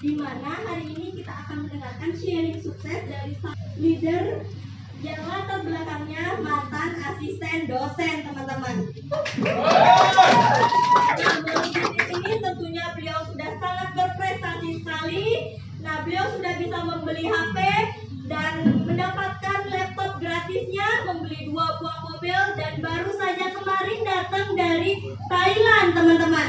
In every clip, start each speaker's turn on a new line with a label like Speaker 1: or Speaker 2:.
Speaker 1: di mana hari ini kita akan mendengarkan sharing sukses dari leader yang latar belakangnya mantan asisten dosen teman-teman. Nah, ini tentunya beliau sudah sangat berprestasi sekali. Nah beliau sudah bisa membeli HP dan mendapatkan laptop gratisnya, membeli dua buah mobil dan baru saja kemarin datang dari Thailand teman-teman.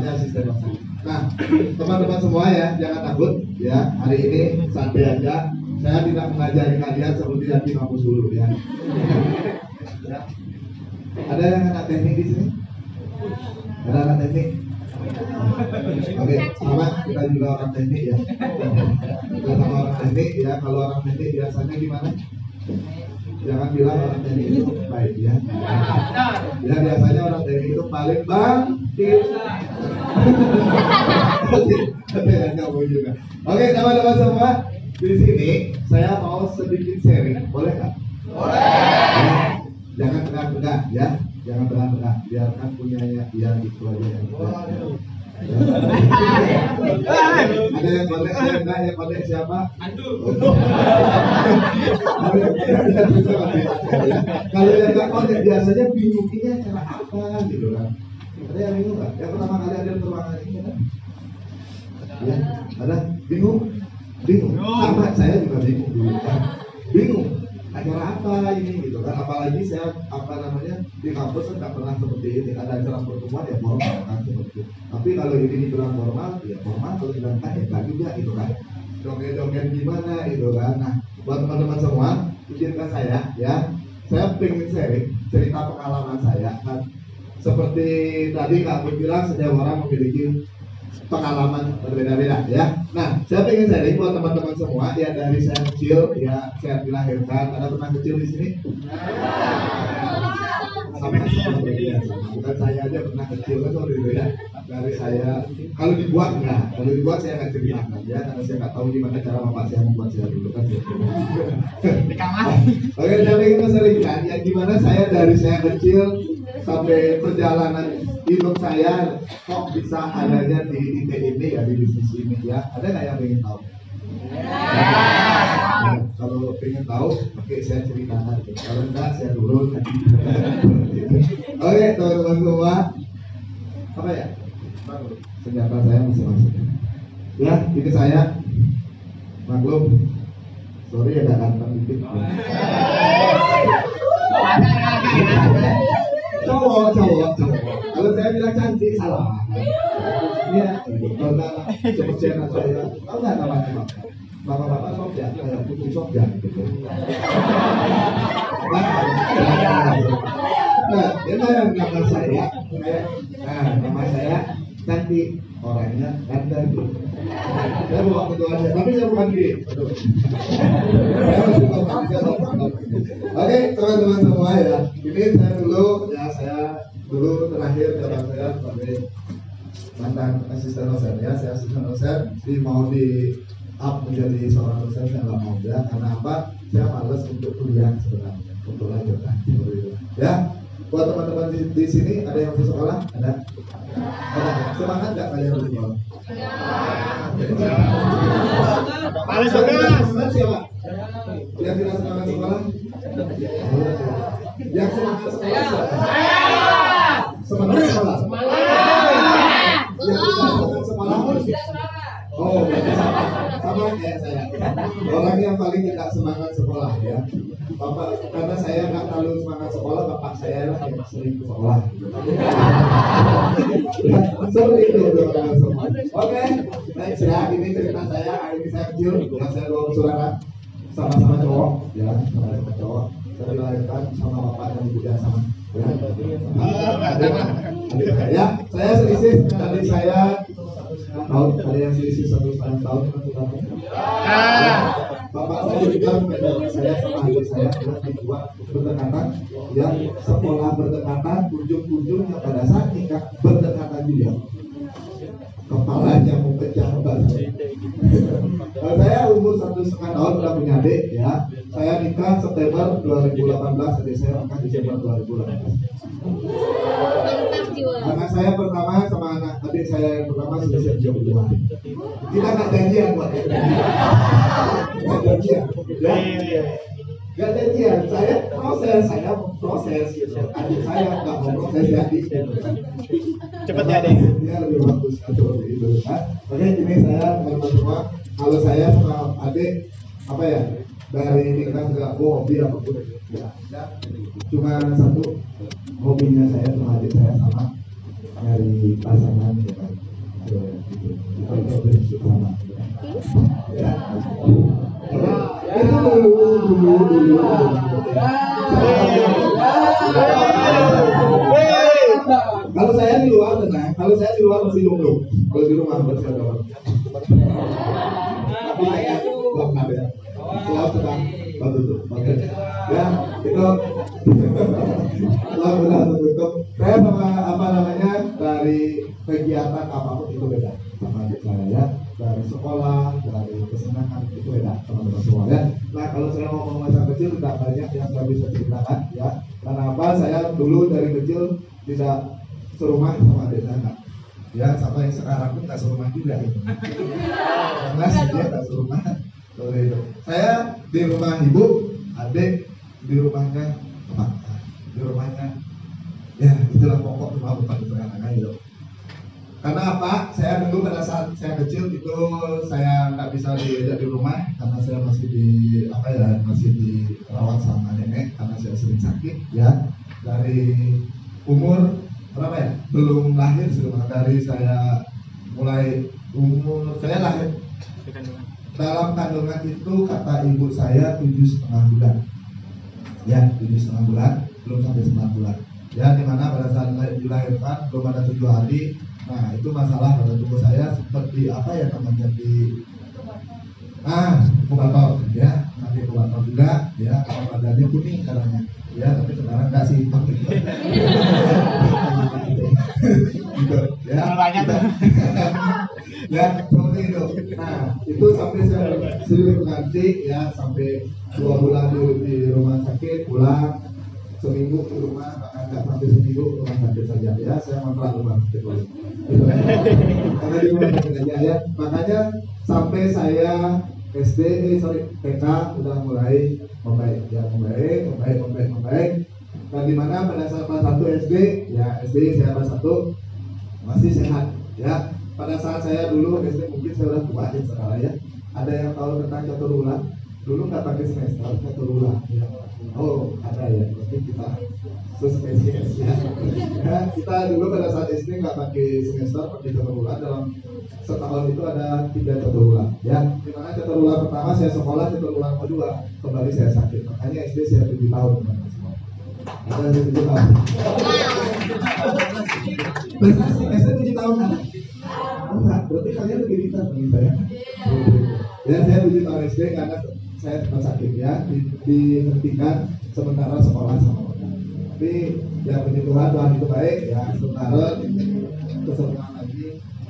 Speaker 2: namanya sistem. Nah, teman-teman semua ya, jangan takut ya. Hari ini santai aja. Saya tidak mengajari kalian seperti yang di kampus dulu ya. ya. Ada yang anak teknik di sini? Ada anak teknik? Oke, sama kita juga orang teknik ya. Kita sama orang teknik ya. Kalau orang teknik biasanya gimana? Jangan bilang orang teknik itu baik ya. Ya biasanya orang teknik itu paling bang. Oke teman-teman semua, di sini saya mau sedikit sharing, boleh nggak? Boleh. Jangan tegak-tegak ya, jangan tegak-tegak. Biarkan punyanya dia gitu aja yang ada yang yang yang siapa? Kalau yang nggak boleh biasanya bingung ini acara apa gitu kan. Ada yang bingung nggak? Yang pertama kali ada di ruangan ini kan? Ya, ada bingung? Bingung. Sama saya juga bingung. Bingung. Acara apa ini gitu kan? Apalagi saya apa namanya di kampus kan nggak pernah seperti ini. Ada acara pertemuan ya formal kan seperti itu. Tapi kalau ini dibilang formal, ya formal. Kalau bilang kan ya nggak juga gitu kan. Joget-joget gimana gitu kan. Nah, buat teman-teman semua, izinkan saya ya. Saya pengen sharing cerita pengalaman saya kan. Seperti tadi Agus bilang, setiap orang memiliki pengalaman berbeda-beda ya. Nah, saya pengen sharing buat teman-teman semua ya dari saya kecil ya saya dilahirkan. Ada pernah kecil di sini? Sama sama ya. Bukan saya aja pernah kecil kan sorry dulu ya. Dari saya kalau dibuat enggak, kalau dibuat saya nggak ceritakan ya karena saya nggak tahu gimana cara bapak saya membuat saya dulu kan.
Speaker 3: Di kamar.
Speaker 2: Oke, saya pengen sharingkan ya gimana saya dari saya kecil sampai perjalanan hidup saya kok bisa adanya di ide ini ya di bisnis ini ya ada nggak yang pengen tahu? Ya, kalau pengen tahu, oke saya ceritakan. Kalau enggak saya turun. oke teman-teman semua, apa ya? Senjata saya masing-masing. Ya, ini saya maklum. Sorry ada kantong dikit. Cowok cowok cowok kalau saya bilang cantik salah ya karena seperti anak saya tahu nggak namanya bapak bapak bapak Sofyan kayak putri Sofyan gitu nah itu yang nama saya nah nama saya cantik orangnya ganteng saya bawa kedua aja tapi saya bukan Saya saya tahu. Oke teman-teman semua ya. Ini saya dulu ya saya dulu terakhir jabat saya sebagai mantan asisten dosen ya. Saya asisten dosen di mau di up menjadi seorang dosen saya nggak mau ya. Karena apa? Saya males untuk kuliah sebenarnya untuk lanjutkan itu ya buat teman-teman di, di sini ada yang masuk sekolah? Ada? Ada. Semangat nggak kalian di sekolah
Speaker 3: Paling segas.
Speaker 2: Semangat siapa? Yang tidak semangat sekolah? Yang semangat sekolah semangat sekolah. Yang tidak semangat sekolah Oh, sama kayak saya. Orang yang paling tidak semangat sekolah ya. Bapak, karena saya nggak terlalu sekolah, bapak saya lah yang sering ke sekolah. Seperti itu teman-teman semua. Oke, next ya. Ini cerita saya. Ini saya kecil, yang saya dua saudara sama-sama cowok, ya, sama-sama cowok. Saya dilahirkan sama bapak dan ibu yang sama. Ya, ya, saya selisih dari saya tahun ada yang selisih satu setengah tahun satu tahun. Bapak saya juga beda saya sama adik saya adalah dua berdekatan yang sekolah berdekatan ujung-ujungnya pada saat nikah berdekatan juga kepalanya mau pecah. Kalau saya umur satu setengah tahun udah punya adik ya. Saya nikah September 2018, adik saya nikah Desember 2018. Anak saya pertama sama anak adik saya yang pertama sudah siap jauh dua. Kita nggak janjian buat. Nggak janjian. Ya. Nggak janjian. Saya proses, saya proses gitu. Adik saya nggak mau proses jadi.
Speaker 3: Cepet ya, Dek.
Speaker 2: Ya lebih bagus seperti itu. Oke, ini saya teman-teman semua. Kalau saya sama adik apa ya dari nikah nggak hobi apa pun ya, ya. cuma satu hobinya saya sama adik saya sama dari pasangan ya kan gitu. Kita itu sama ya itu dulu dulu dulu, dulu. Kalau saya di luar tenang, kalau saya di luar masih lumrah. Kalau di rumah orang. Tapi saya belum ada. Kalau sedang baru tuh, oke. Ya, itu Alhamdulillah tutup. Saya sama apa namanya dari kegiatan apa pun itu beda sama adik saya ya. Dari sekolah, dari kesenangan itu beda teman-teman semua ya. Nah kalau saya ngomong masa kecil tidak banyak yang saya bisa ceritakan ya. Karena apa? Saya dulu dari kecil tidak serumah sama adik saya ya sampai sekarang pun nggak serumah juga karena dia nggak serumah seperti itu saya di rumah ibu adik di rumahnya bapak di rumahnya. Ya itulah pokok rumah bapak itu anak gitu. Karena apa? Saya dulu pada saat saya kecil itu saya nggak bisa diajak di rumah karena saya masih di apa ya masih dirawat sama nenek karena saya sering sakit ya. Dari umur berapa ya? Belum lahir sebelum dari saya mulai umur saya lahir dalam kandungan itu kata ibu saya tujuh setengah bulan. Ya tujuh setengah bulan belum sampai sembilan bulan. Ya di mana pada saat dilahirkan belum ada tujuh hari. Nah itu masalah pada tubuh saya seperti apa ya namanya di ah kubator ya nanti kubator juga. Ya kalau badannya kuning katanya. Ya tapi sekarang enggak sih. Pakai gitu. Ya.
Speaker 3: Banyak. Tuh.
Speaker 2: ya seperti itu. Nah itu sampai saya sudah mengerti ya sampai dua bulan di, di rumah sakit pulang seminggu di rumah bahkan nggak sampai seminggu ke rumah sakit saja. Ya saya ngontrak rumah sakit dulu Gitu. karena di rumah sakit aja ya. Makanya sampai saya SD eh, sorry TK udah mulai membaik. Ya membaik membaik membaik membaik. Dan di mana pada saat kelas satu SD ya SD saya kelas satu masih sehat ya. Pada saat saya dulu SD mungkin saya udah tua ya sekarang ya. Ada yang tahu tentang catur ulang? Dulu nggak pakai semester catur ulang. Ya. oh ada ya. Berarti kita spesies ya. ya kita dulu pada saat SD nggak pakai semester pakai catur ulang. Dalam setahun itu ada tiga catur ulang ya. Di mana catur ulang pertama saya sekolah catur ulang kedua. Kembali saya sakit. Makanya SD saya tujuh tahun teman-teman semua. ada yang tujuh tahun prestasi SD tujuh tahun enggak berarti kalian lebih pintar dari saya ya saya tujuh tahun SD karena saya sempat sakit ya. Di, dihentikan sementara sekolah sama orang. Tapi ya puji Tuhan Tuhan itu baik ya. Sementara kesenangan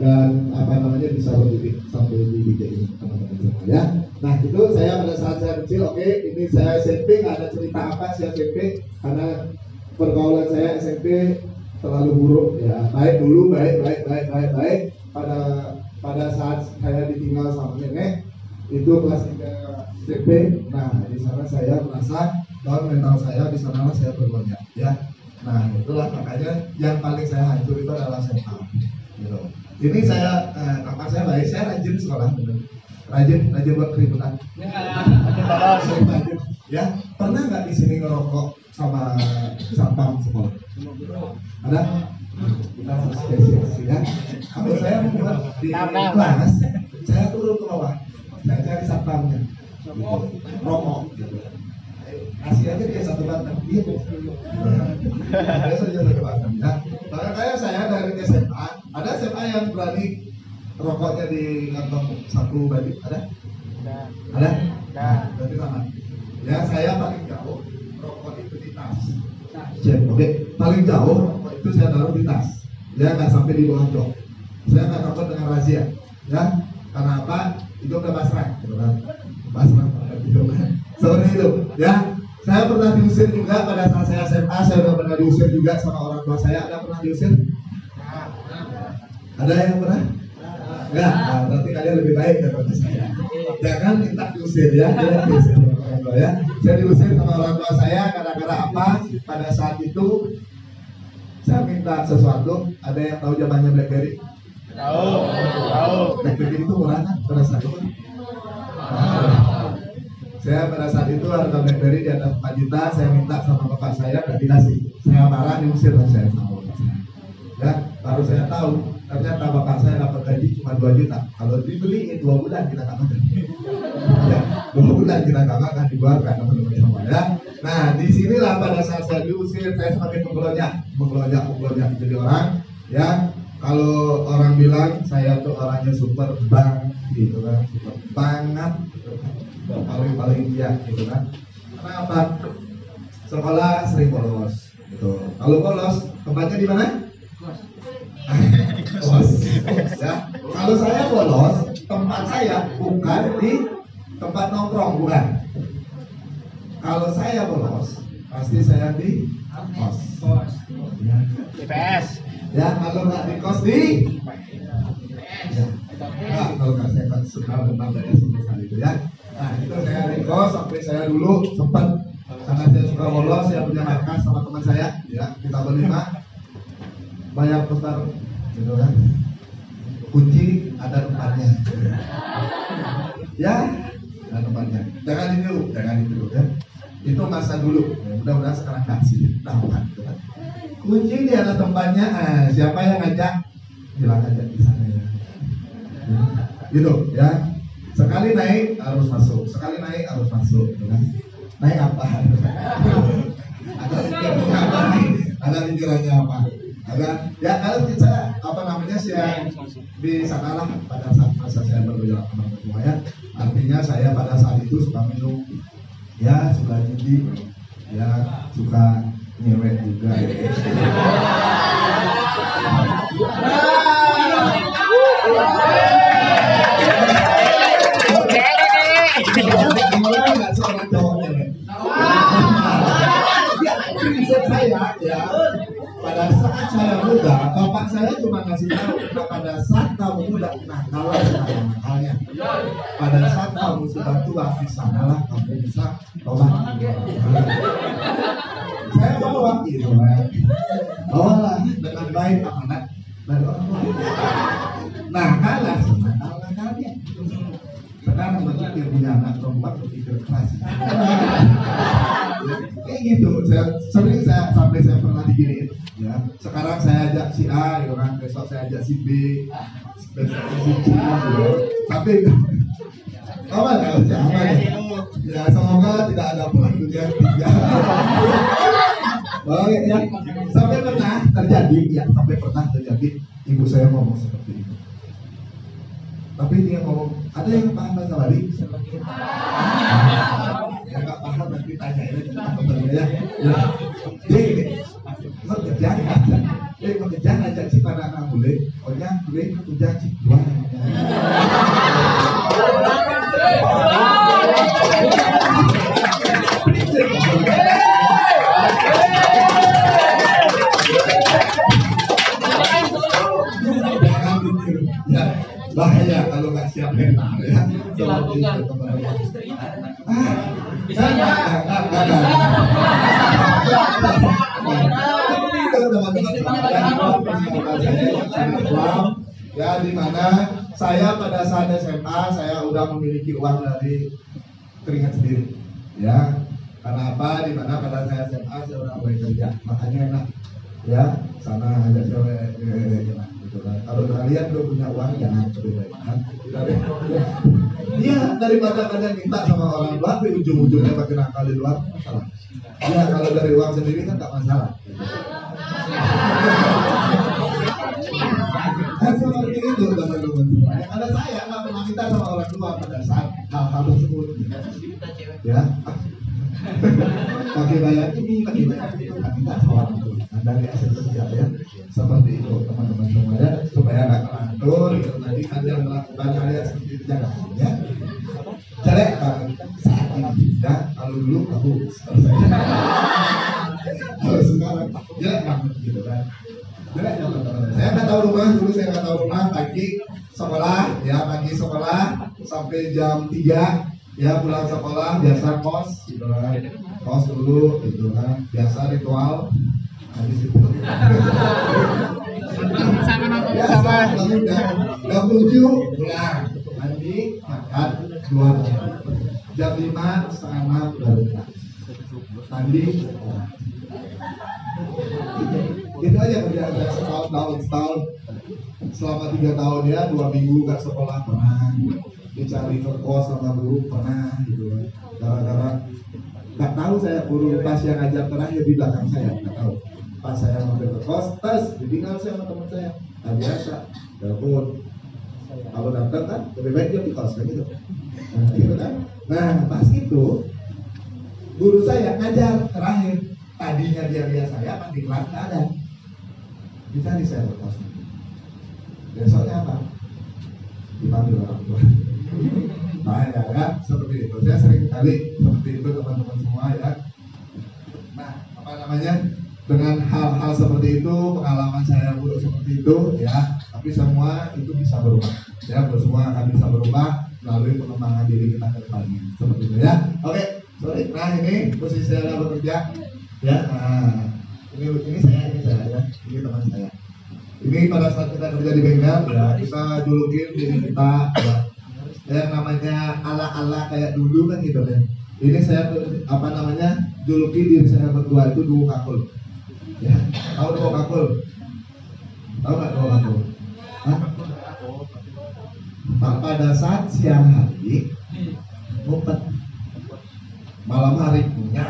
Speaker 2: dan apa namanya bisa berdiri sampai ini teman-teman semua ya. Nah itu saya pada saat saya kecil oke ini saya SMP nggak ada cerita apa saya SMP karena pergaulan saya SMP terlalu buruk ya. Baik dulu baik baik baik baik baik. Pada pada saat saya ditinggal sama nenek itu kelas 3 SMP nah di sana saya merasa bahwa mental saya di sana saya bergoyang ya. Nah itulah makanya yang paling saya hancur itu adalah SMA gitu. Ini saya eh, kakak saya baik saya rajin sekolah bener. rajin rajin buat keributan. Sering rajin. ya pernah nggak di sini ngerokok sama satpam sekolah ada? Kita harus spesies ya. Kalau saya membuat di kelas saya turun ke bawah saya cari satpamnya. Gitu. rokok. Gitu. kasih aja dia satu batang. Dia ada saja satu batang ya. Makanya saya dari SMA ada SMA yang berani rokoknya di kantong satu baju ada? Ada. Nah, berarti sama. Ya saya paling jauh rokok itu di tas. Cek oke. Paling jauh rokok itu saya taruh di tas. Ya nggak sampai di bawah jok. Saya nggak takut dengan razia. Ya karena apa? Itu udah pasrah gitu kan. Pasrah gitu kan. Seperti itu. Ya saya pernah diusir juga pada saat saya SMA saya udah pernah diusir juga sama orang tua saya. Ada pernah diusir ada yang pernah? Enggak. Nah, berarti kalian lebih baik daripada saya. Jangan minta diusir ya. Diusir orang tua ya. Saya diusir sama orang tua saya gara-gara apa? Pada saat itu saya minta sesuatu. Ada yang tahu zamannya BlackBerry?
Speaker 3: Tahu, tahu.
Speaker 2: BlackBerry itu murah kan? Pada saat itu Nah, saya pada saat itu harga BlackBerry di atas 4 juta. Saya minta sama bapak saya dan dikasih saya marah diusir lah saya sama bapak saya. Ya baru saya tahu ternyata bapak saya dapat gaji cuma 2 juta kalau dibeliin dua bulan kita nggak makan ya dua bulan kita nggak makan dikeluarkan teman-teman semua ya Nah, di sinilah pada saat saya diusir, saya semakin menggelonjak, menggelonjak, menggelonjak jadi orang yang kalau orang bilang saya tuh orangnya super bang, gitu kan, super banget, paling paling iya, gitu kan. Kenapa? Sekolah sering bolos, gitu. Kalau bolos, tempatnya di mana? Kos. ya. Kalau saya bolos, tempat saya bukan di tempat nongkrong, bukan. Kalau saya bolos, pasti saya di kos. Ya.
Speaker 3: IPS.
Speaker 2: Ya, kalau nggak di kos di ya. Nah, kalau nggak saya kan suka tentang dari hal itu ya. Nah, itu saya di kos sampai saya dulu sempat karena saya suka bolos, saya punya markas sama teman saya, ya kita berlima banyak putar gitu kan. Kunci ada tempatnya. Ya, ada tempatnya. Jangan dulu, jangan dulu ya. Itu masa dulu. Mudah-mudahan sekarang kasih tahu kan. gitu kan. Kunci di ada tempatnya. Ah, siapa yang ngajak? Bilang aja di sana ya. Ya, Gitu ya. Sekali naik harus masuk, sekali naik harus masuk, gitu kan. Naik apa? ada pikirannya apa? Ada pikirannya apa? Ada ya kalau kita apa namanya sih di sanalah pada saat masa saya berjalan sama semua ya. Artinya saya pada saat itu suka minum, ya suka judi, ya suka nyewek juga. Ya. muda, bapak saya cuma ngasih tahu nah, pada saat kamu muda, nah kalau sekarang nakalnya, pada saat kamu sudah tua, di sanalah kamu bisa tobat. Saya bawa gitu, bawalah dengan baik amanat dari orang. Nah, kalah sama kalah kalian. Sekarang berpikir punya saya ajak si B, besok si C. Tapi apa usah apa ya? Ya semoga tidak ada perang dunia ketiga. Oke ya, sampai pernah terjadi, ya sampai pernah terjadi ibu saya ngomong seperti itu. Tapi dia ngomong, ada yang paham bahasa Bali? Yang nggak paham nanti tanya ya, kita temennya ya. Ya, dia gini, mengejar aja, dia mengejar aja si pada anak boleh, pokoknya boleh mengejar si dua. Ya, bahaya kalau nggak siap mental ya. Seperti itu, teman-teman. Ah, saya nggak- nggak- nggak- nggak- Ya, di mana saya pada saat SMA saya udah memiliki uang dari keringat sendiri. Ya, karena apa? Di mana pada saya SMA saya udah mulai kerja, makanya enak. Ya, sana ada cewek, enak gitu kan. Kalau kalian udah punya uang jangan lebih baik kan. Iya, daripada kalian minta sama orang luar, tapi ujung-ujungnya pakai nakal di luar, masalah. Iya, kalau dari uang sendiri kan nggak masalah. Seperti itu teman-teman semua. Yang ada saya nggak pernah minta sama orang tua pada saat hal-hal tersebut. Ya. Pakai bayar ini, pakai bayar itu, nggak minta sama orang tua. Dari hasil kerja ya, seperti itu teman-teman semua ya, supaya nggak kelantur. Gitu. Nanti kalian melakukan hal yang seperti itu jangan ya. Jelek banget saat ini ya. Kalau dulu kalau saya kalau sekarang jelek banget gitu kan. Teman-teman. Saya nggak tahu rumah dulu saya nggak tahu rumah. Pagi sekolah ya pagi sekolah sampai jam 3 ya pulang sekolah biasa kos gitu kan. Kos dulu gitu kan. Biasa ritual habis itu. Biasa lalu udah jam tujuh pulang. Mandi makan keluar. Jam lima setengah enam baru pulang. Mandi sekolah gitu aja kerjaan saya setahun tahun setahun. Selama tiga tahun ya dua minggu gak sekolah pernah. Dicari kos sama guru pernah gitu kan. Gara-gara nggak tahu saya guru pas yang ngajar terakhir di belakang saya nggak tahu. Pas saya mampir ke kos tes ditinggal saya sama teman saya. Nah, biasa telepon. Kalau datang kan lebih baik dia di kos kan gitu. Nah, gitu kan. Nah pas itu guru saya ngajar terakhir. Tadinya dia lihat saya pas di kelas ada dicari saya ke kos besoknya apa? Dipanggil orang tua. Nah ya kan seperti itu. Saya sering kali seperti itu teman-teman semua ya. Nah apa namanya? Dengan hal-hal seperti itu pengalaman saya buruk seperti itu ya. Tapi semua itu bisa berubah ya. Semua akan bisa berubah melalui pengembangan diri kita ke depannya. Seperti itu ya. Oke sorry. Nah ini posisi saya bekerja ya. Nah, ini ini saya ini saya ya. Ini teman saya. Ini pada saat kita kerja di bengkel ya kita julukin diri kita ya, yang namanya ala-ala kayak dulu kan gitu ya. Ini saya apa namanya juluki diri saya berdua itu dua kakul. Ya tahu dua kakul? Tahu nggak dua kakul? Hah? Pak, pada saat siang hari ngumpet. Malam hari punya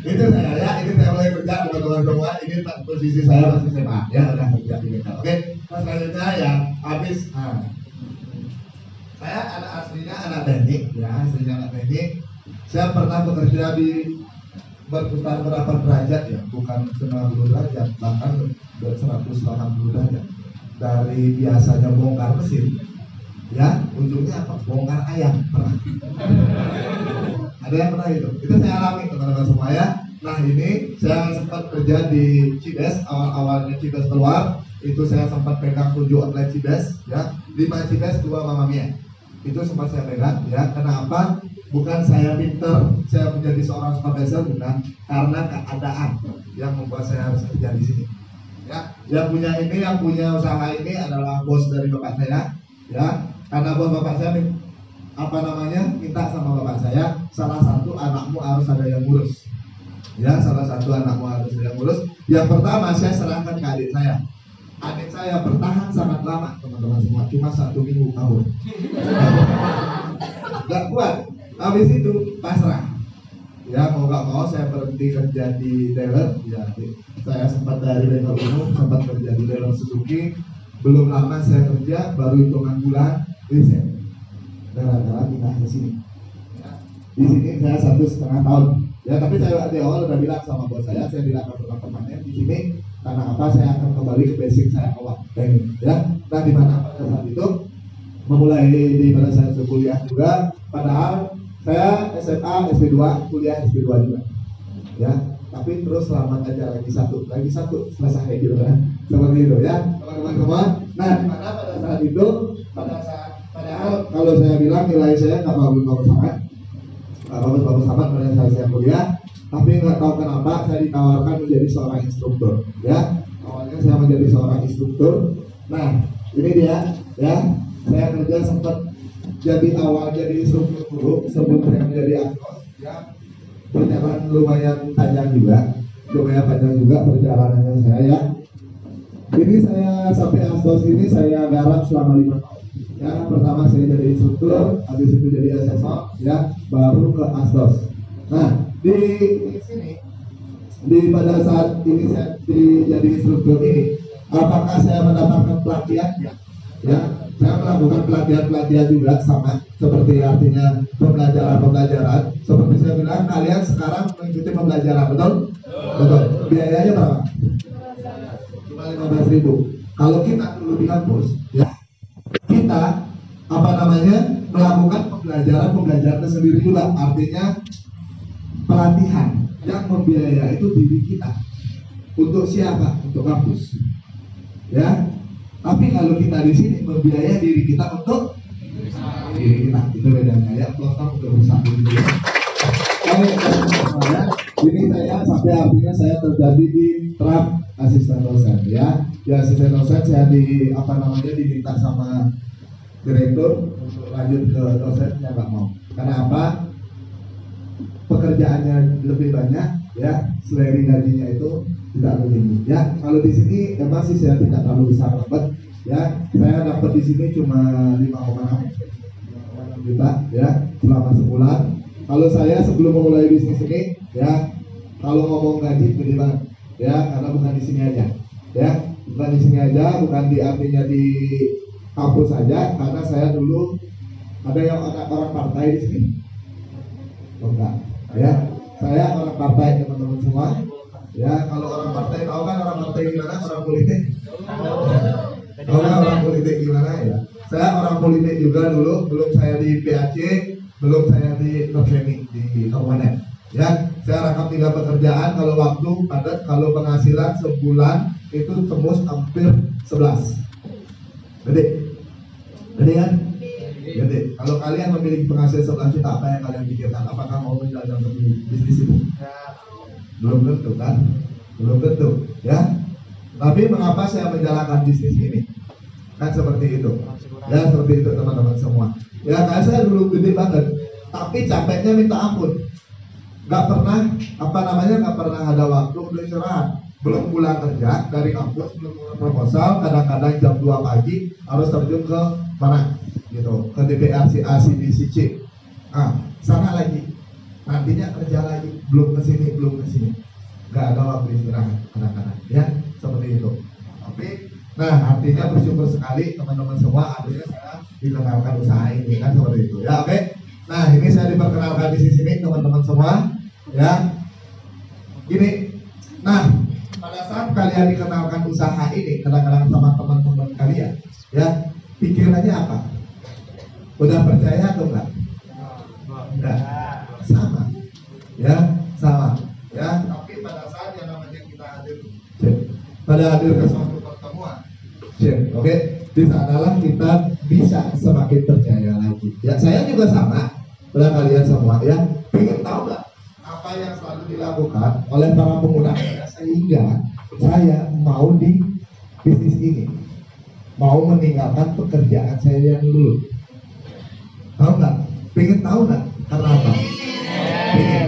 Speaker 2: itu saya ya ini saya mulai kerja teman-teman semua ini tak posisi saya masih SMA ya udah kerja di bengkel oke terus selanjutnya yang habis saya anak aslinya anak teknik ya aslinya anak teknik. Saya pernah bekerja di berputar berapa derajat ya bukan 90 derajat bahkan 180 derajat. Dari biasanya bongkar mesin ya ujungnya apa? Bongkar ayam. Pernah. Ada yang pernah itu itu saya alami teman-teman semua ya. Nah ini saya sempat kerja di Cides awal-awalnya Cides keluar. Itu saya sempat pegang tujuh outlet Cides ya. Lima Cides dua Mama Mia. Itu sempat saya pegang ya. Kenapa? Bukan saya pinter saya menjadi seorang supervisor bukan. Karena keadaan yang membuat saya harus kerja di sini ya. Yang punya ini yang punya usaha ini adalah bos dari bapak saya ya karena bos bapak saya apa namanya? Minta sama bapak saya salah satu anakmu harus ada yang ngurus. Ya salah satu anakmu harus ada yang ngurus. Yang pertama saya serahkan ke adik saya. Adik saya bertahan sangat lama teman-teman semua. Cuma satu minggu tahun. Nggak kuat. Habis itu pasrah. Ya mau nggak mau saya berhenti kerja di dealer. Ya saya sempat dari bengkel umum sempat kerja di dealer Suzuki. Belum lama saya kerja baru hitungan bulan gara-gara pindah ke sini. Ya. di sini saya satu setengah tahun. Ya tapi saya di awal udah bilang sama bos saya saya bilang ke teman-temannya di sini karena apa saya akan kembali ke basic saya awal kayak gitu, ya nah di mana pada saat itu memulai di pada saya kuliah juga padahal saya SMA SP2 kuliah SP2 juga. Ya tapi terus selamat aja lagi satu lagi satu selesai gitu kan seperti itu ya. Teman-teman semua. Nah di mana pada saat itu pada saat kalau saya bilang nilai saya nggak bagus bagus amat. Nggak bagus bagus amat pada saat saya kuliah. Tapi nggak tahu kenapa saya ditawarkan menjadi seorang instruktur ya. Awalnya saya menjadi seorang instruktur. Nah ini dia ya. Saya kerja sempat jadi awal jadi instruktur dulu sebelum saya menjadi aktor ya. Perjalanan lumayan panjang juga lumayan panjang juga perjalanannya saya ya. Ini saya sampai astos ini saya garap selama lima tahun ya pertama saya jadi instruktur habis itu jadi asesor ya baru ke asdos nah di, sini di pada saat ini saya di, jadi instruktur ini apakah saya mendapatkan pelatihan ya ya saya melakukan pelatihan-pelatihan juga sama seperti artinya pembelajaran-pembelajaran. Seperti saya bilang kalian sekarang mengikuti pembelajaran betul? Betul. Biayanya berapa? Cuma lima belas ribu. Kalau kita dulu di kampus ya kita apa namanya melakukan pembelajaran pembelajaran sendiri juga artinya pelatihan yang membiayai itu diri kita. Untuk siapa? Untuk kampus. Ya? Tapi kalau kita di sini membiayai diri kita untuk diri kita. Itu bedanya. Ya pelosok untuk berusaha diri kita ya. Ini saya sampai artinya saya terjadi di trap asisten dosen ya. Di asisten dosen saya di apa namanya diminta sama direktur untuk lanjut ke dosen saya nggak mau. Karena apa? Pekerjaannya lebih banyak ya. Seleri gajinya itu tidak lebih ya. Kalau di sini emang sih saya tidak terlalu bisa dapat ya. Saya dapat di sini cuma 5,6 juta ya selama sebulan. Kalau saya sebelum memulai bisnis ini ya kalau ngomong gaji gede banget ya karena bukan di sini aja. Ya bukan di sini aja bukan di artinya di kampus saja karena saya dulu ada yang anak orang partai di sini. Oh, enggak. Ya saya orang partai teman-teman semua. Ya kalau orang partai tahu kan orang partai gimana orang politik? Tahu kan orang politik gimana ya? Saya orang politik juga dulu belum saya di PAC belum saya di training di kabupaten ya saya rangkap tiga pekerjaan kalau waktu padat kalau penghasilan sebulan itu tembus hampir 11 gede. Gede kan? Gede. Kalau kalian memiliki penghasilan 11 juta apa yang kalian pikirkan? Apakah mau menjalankan bisnis itu? Belum tentu kan? Belum tentu ya? Tapi mengapa saya menjalankan bisnis ini? Kan seperti itu. Ya seperti itu teman-teman semua. Ya kayak saya dulu gede banget. Tapi capeknya minta ampun nggak pernah apa namanya nggak pernah ada waktu untuk istirahat. Belum pulang kerja dari kampus belum pulang proposal kadang-kadang jam 2 pagi harus terjun ke mana gitu. Ke DPR si A si B si C. Ah sana lagi. Nantinya kerja lagi belum ke sini belum ke sini. Nggak ada waktu istirahat kadang-kadang ya seperti itu. Tapi nah artinya bersyukur sekali teman-teman semua akhirnya saya dikenalkan usaha ini kan seperti itu ya oke? Nah ini saya diperkenalkan di sini teman-teman semua ya. Gini. Nah pada saat kalian dikenalkan usaha ini kadang-kadang sama teman-teman kalian ya pikirannya apa? Udah percaya atau enggak? Enggak sama. Ya sama. Ya. Tapi pada saat yang namanya kita hadir pada hadir ke suatu pertemuan oke? Di sanalah kita bisa semakin percaya lagi. Ya saya juga sama. Pada kalian semua ya ingin tahu nggak apa yang selalu dilakukan oleh para pengguna. Sehingga saya mau di bisnis ini. Mau meninggalkan pekerjaan saya yang dulu. Tahu nggak? Pengen tahu nggak? Karena pengen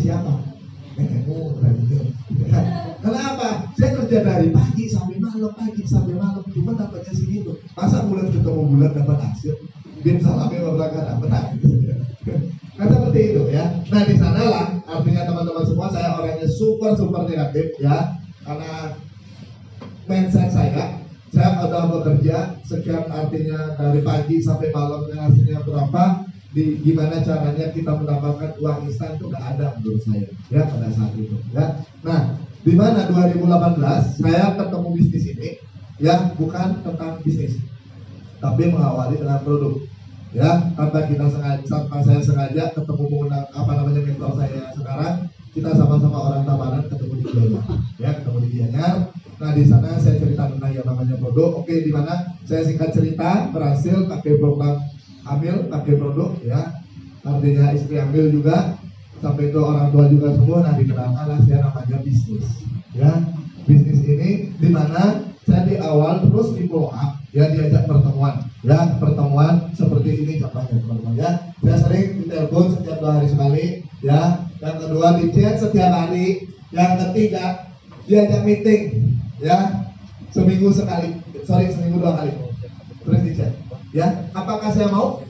Speaker 2: siapa? Nenekmu berarti. Kenapa? Saya kerja dari pagi sampai malam, pagi sampai malam, cuma dapatnya segitu. Masa bulan ketemu bulan dapat hasil? Bin salami berangkat dapat hasil. Kan seperti itu ya. Nah di sanalah artinya teman-teman semua saya orangnya super super negatif ya karena mindset saya saya udah bekerja sekian artinya dari pagi sampai malam hasilnya berapa di gimana caranya kita mendapatkan uang instan itu nggak ada menurut saya. Ya pada saat itu ya. Nah di mana 2018 saya ketemu bisnis ini ya bukan tentang bisnis tapi mengawali dengan produk. Ya karena kita sengaja tanpa saya sengaja ketemu mengundang apa namanya mentor saya sekarang kita sama-sama orang Tabanan ketemu di Gianyar. Ya ketemu di Gianyar. Nah di sana saya cerita tentang yang namanya produk. Oke di mana? Saya singkat cerita berhasil pakai program hamil pakai produk ya. Artinya istri hamil juga sampai itu orang tua juga semua nah dikenalkan lah saya namanya bisnis ya. Bisnis ini di mana saya di awal terus di follow ya diajak pertemuan ya. Pertemuan seperti ini contohnya teman-teman ya. Saya sering ditelepon setiap dua hari sekali ya. Yang kedua di chat setiap hari. Yang ketiga diajak meeting ya. Seminggu sekali sorry seminggu dua kali. Terus di chat ya apakah saya mau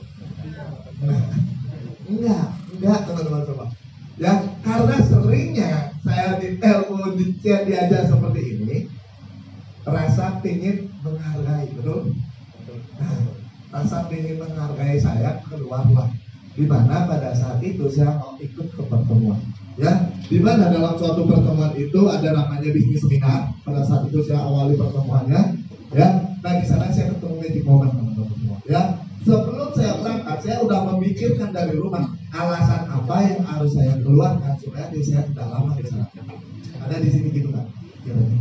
Speaker 2: enggak enggak teman-teman semua Ya, karena seringnya saya di telepon, di chat, diajak seperti ini, rasa pingin menghargai, betul? Nah, rasa pingin menghargai saya keluarlah. Di mana pada saat itu saya mau ikut ke pertemuan. Ya, di mana dalam suatu pertemuan itu ada namanya bisnis seminar. Pada saat itu saya awali pertemuannya. Ya, nah di sana saya ketemu magic moment teman-teman semua. Ya, sebelum saya berangkat, saya udah memikirkan dari rumah alasan apa yang harus saya keluarkan supaya diri saya tidak lama di sana. Ada di sini gitu kan? Kira-kira.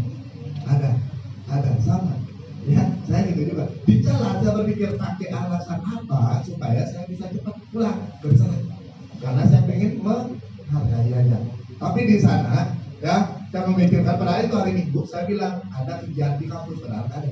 Speaker 2: Ada, ada sama. Ya, saya gitu juga. Di jalan saya berpikir pakai alasan apa supaya saya bisa cepat pulang ke sana. Karena saya pengen menghargai aja. Tapi di sana, ya, saya memikirkan pada itu hari Minggu, saya bilang ada kegiatan di kampus benar ada.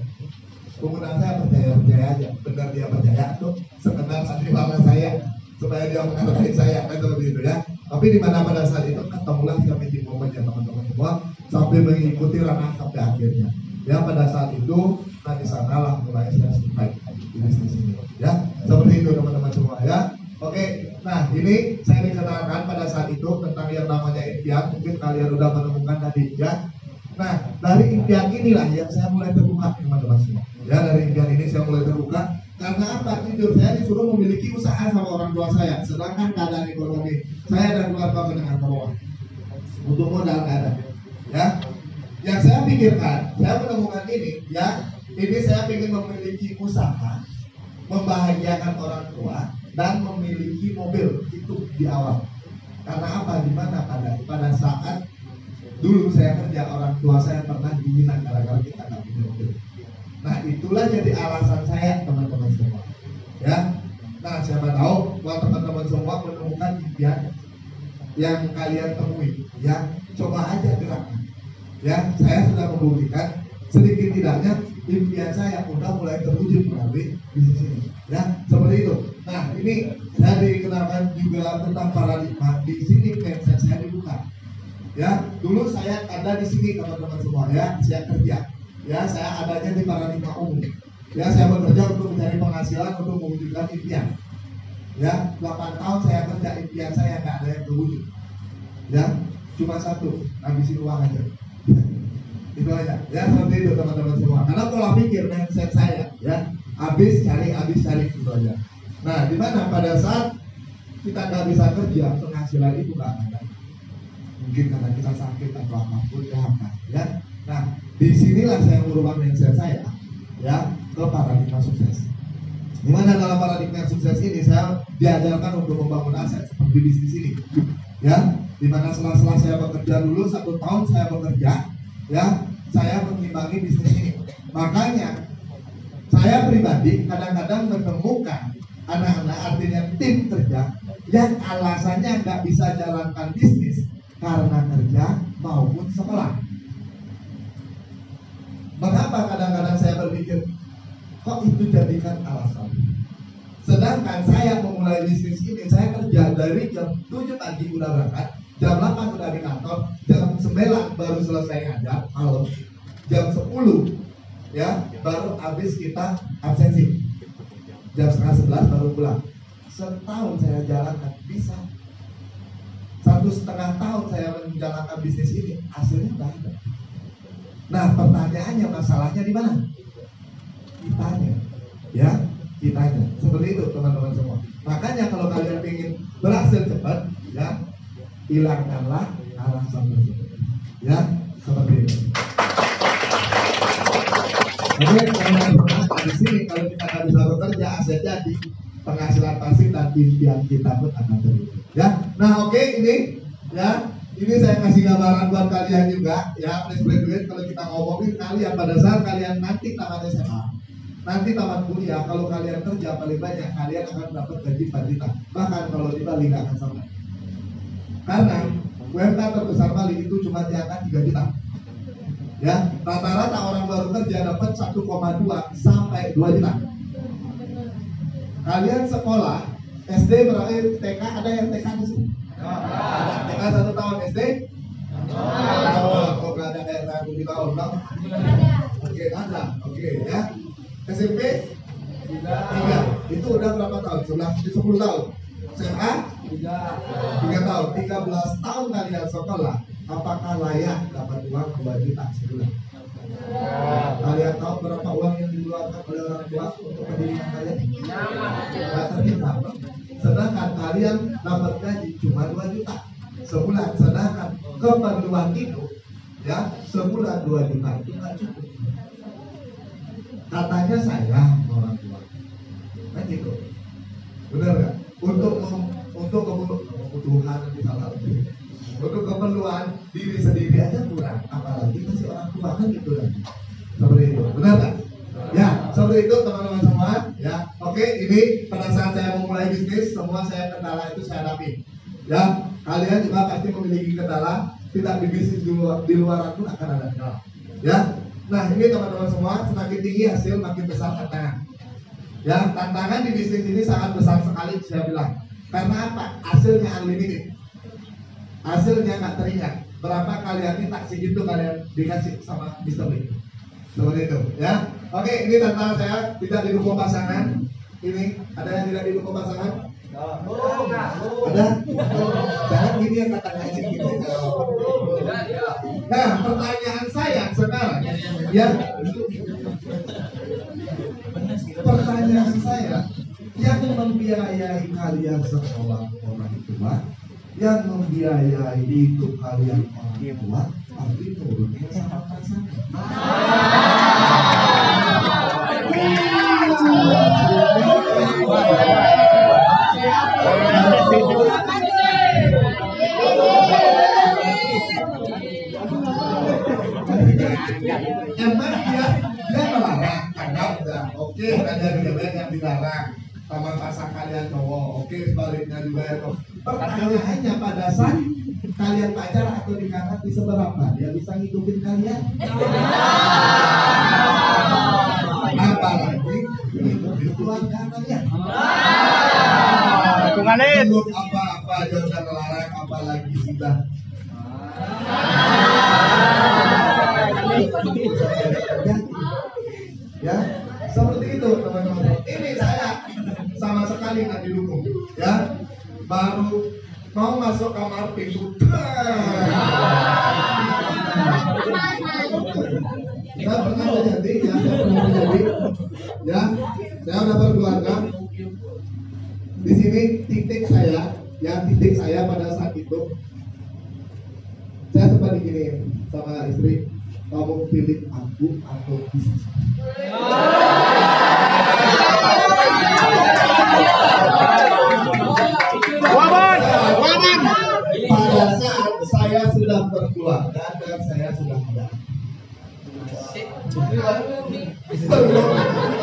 Speaker 2: Penggunaan saya percaya percaya aja, benar dia percaya tuh sekedar sandiwara saya supaya dia menghargai saya kan seperti itu ya. Tapi di mana pada saat itu ketemulah kami di momen ya teman-teman semua sampai mengikuti ranah sampai akhirnya. Ya pada saat itu nah di sana lah mulai saya sampai di bisnis ini. Ya seperti itu teman-teman semua ya. Oke, nah ini saya dikenalkan pada saat itu tentang yang namanya impian. Mungkin kalian udah menemukan tadi ya. Nah dari impian inilah yang saya mulai terbuka teman-teman semua. Ya dari impian ini saya mulai terbuka karena apa? Jujur saya disuruh memiliki usaha sama orang tua saya, sedangkan keadaan ekonomi saya dan keluarga menengah ke bawah untuk modal ada. Ya, yang saya pikirkan, saya menemukan ini, ya, ini saya ingin memiliki usaha, membahagiakan orang tua, dan memiliki mobil itu di awal. Karena apa? Di mana pada pada saat dulu saya kerja orang tua saya pernah dihina gara-gara kita nggak punya mobil. Nah itulah jadi alasan saya teman-teman semua. Ya, nah siapa tahu buat teman-teman semua menemukan impian yang kalian temui, ya coba aja gerakkan. Ya, saya sudah membuktikan sedikit tidaknya impian saya udah mulai terwujud melalui bisnis ini. Ya, seperti itu. Nah, ini saya dikenalkan juga tentang paradigma di sini mindset saya dibuka. Ya, dulu saya ada di sini teman-teman semua ya, saya kerja. Ya, saya adanya di paradigma umum. Ya, saya bekerja untuk mencari penghasilan untuk mewujudkan impian. Ya, 8 tahun saya kerja impian saya nggak ada yang terwujud. Ya, cuma satu, habisin uang aja. Itu aja. Ya seperti itu teman-teman semua. Karena pola pikir mindset saya ya. Habis cari habis cari itu aja. Nah di mana pada saat kita nggak bisa kerja penghasilan itu nggak ada. Mungkin karena kita sakit atau apa pun ya ya. Nah di sinilah saya merubah mindset saya ya ke paradigma sukses. Di mana dalam paradigma sukses ini saya diajarkan untuk membangun aset seperti bisnis ini, ya. Di mana setelah-setelah saya bekerja dulu satu tahun saya bekerja, ya, saya mengimbangi bisnis ini. Makanya saya pribadi kadang-kadang menemukan anak-anak artinya tim kerja yang alasannya nggak bisa jalankan bisnis karena kerja maupun sekolah. Mengapa kadang-kadang saya berpikir kok itu jadikan alasan? Sedangkan saya memulai bisnis ini, saya kerja dari jam 7 pagi udah berangkat, jam 8 udah di kantor, jam 9 baru selesai ngajar, malam, jam 10 ya baru habis kita absensi, jam setengah 11 baru pulang. Setahun saya jalankan bisa satu setengah tahun saya menjalankan bisnis ini hasilnya nggak ada. Nah pertanyaannya masalahnya di mana? Kitanya, ya kitanya. Seperti itu teman-teman semua. Makanya kalau kalian ingin berhasil cepat, ya hilangkanlah alasan tersebut. Ya seperti itu. Oke, kalau di sini kalau kita nggak bisa bekerja aset jadi penghasilan pasti dan impian kita pun akan terwujud. Ya, nah oke ini ya ini saya kasih gambaran buat kalian juga ya fresh graduate kalau kita ngomongin kalian pada saat kalian nanti tamat SMA nanti tamat kuliah kalau kalian kerja paling banyak kalian akan dapat gaji 4 juta bahkan kalau di Bali akan sampai karena UMK terbesar Bali itu cuma diangkat 3 juta ya rata-rata orang baru kerja dapat 1,2 sampai 2 juta kalian sekolah SD berakhir TK ada yang TK di sini ada TK satu tahun SD Oh, ada daerah tujuh tahun, Bang? Oke, ada. Oke, ya. SMP tiga. Itu udah berapa tahun? Sebelas, sepuluh tahun. SMA Tiga tahun, 13 tahun kalian sekolah, apakah layak dapat uang 2 juta sebulan? Kalian tahu berapa uang yang dikeluarkan oleh orang tua untuk pendidikan kalian? Nggak terhitung. Sedangkan kalian dapat gaji cuma 2 juta sebulan. Sedangkan keperluan hidup ya sebulan 2 juta itu nggak cukup. Katanya saya orang tua. Kan gitu. Benar nggak? Untuk untuk kebu- kebutuhan misalnya untuk keperluan diri sendiri aja kurang. Apalagi masih orang tua kan gitu kan. Seperti itu. Benar nggak? Ya seperti itu teman-teman semua. Ya oke ini pada saat saya memulai bisnis semua saya kendala itu saya hadapi. Ya kalian juga pasti memiliki kendala. Tidak di bisnis di luar, di luaran pun akan ada kendala. Ya nah ini teman-teman semua semakin tinggi hasil makin besar tantangan. Ya tantangan di bisnis ini sangat besar sekali saya bilang karena apa? Hasilnya unlimited. Hasilnya nggak teringat. Berapa kalian minta segitu kalian dikasih sama Mr. Lee? Seperti itu ya? Oke ini tantangan saya. Tidak didukung pasangan. Ini ada yang tidak didukung pasangan? Ada? Jangan gini yang kata ngaji gitu. Nah pertanyaan saya sekarang ya. Pertanyaan saya yang membiayai kalian sekolah orang tua yang membiayai hidup kalian orang tua pasti turunnya sama pasangan. Emang dia dia melarang karena udah oke ada dia yang dilarang sama pasang kalian cowok oke sebaliknya juga ya toh pertanyaannya pada saat kalian pacaran atau nikah bisa berapa? Dia bisa ngidupin kalian. Apalagi ngidupin keluarga kalian. Belum apa-apa aja udah melarang apalagi sudah. Ya, ya seperti itu teman-teman. Ini saya sekali nggak didukung ya. Baru mau masuk kamar pintu saya pernah terjadi ya saya pernah terjadi ya. Saya udah berkeluarga di sini titik saya ya titik saya pada saat itu. Saya sempat diginiin sama istri kamu pilih aku atau bisnis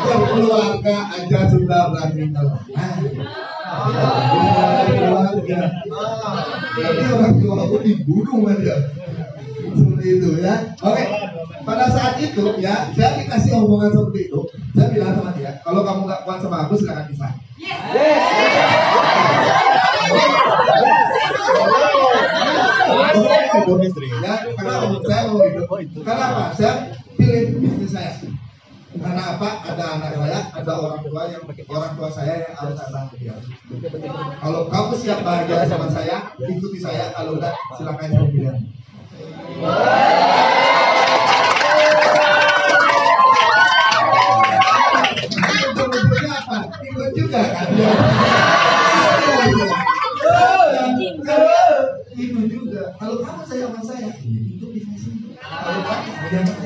Speaker 2: berkeluarga aja sudah berani keluarga. Jadi orang tua aku dibunuh aja seperti itu ya. Oke pada saat itu ya saya dikasih omongan seperti itu. Saya bilang sama dia kalau kamu nggak kuat sama aku silakan pisah. Ya, kenapa saya mau itu? Kenapa? Saya pilih bisnis saya. Karena apa? Ada anak saya, ada orang tua yang orang tua saya yang harus saya bantu dia. Kalau kamu siap bahagia sama saya, ikuti saya. Kalau enggak, silakan kamu pilihan. Juga kan? Juga. Kalau kamu sayang sama saya, itu bisnis. Kalau kamu saya.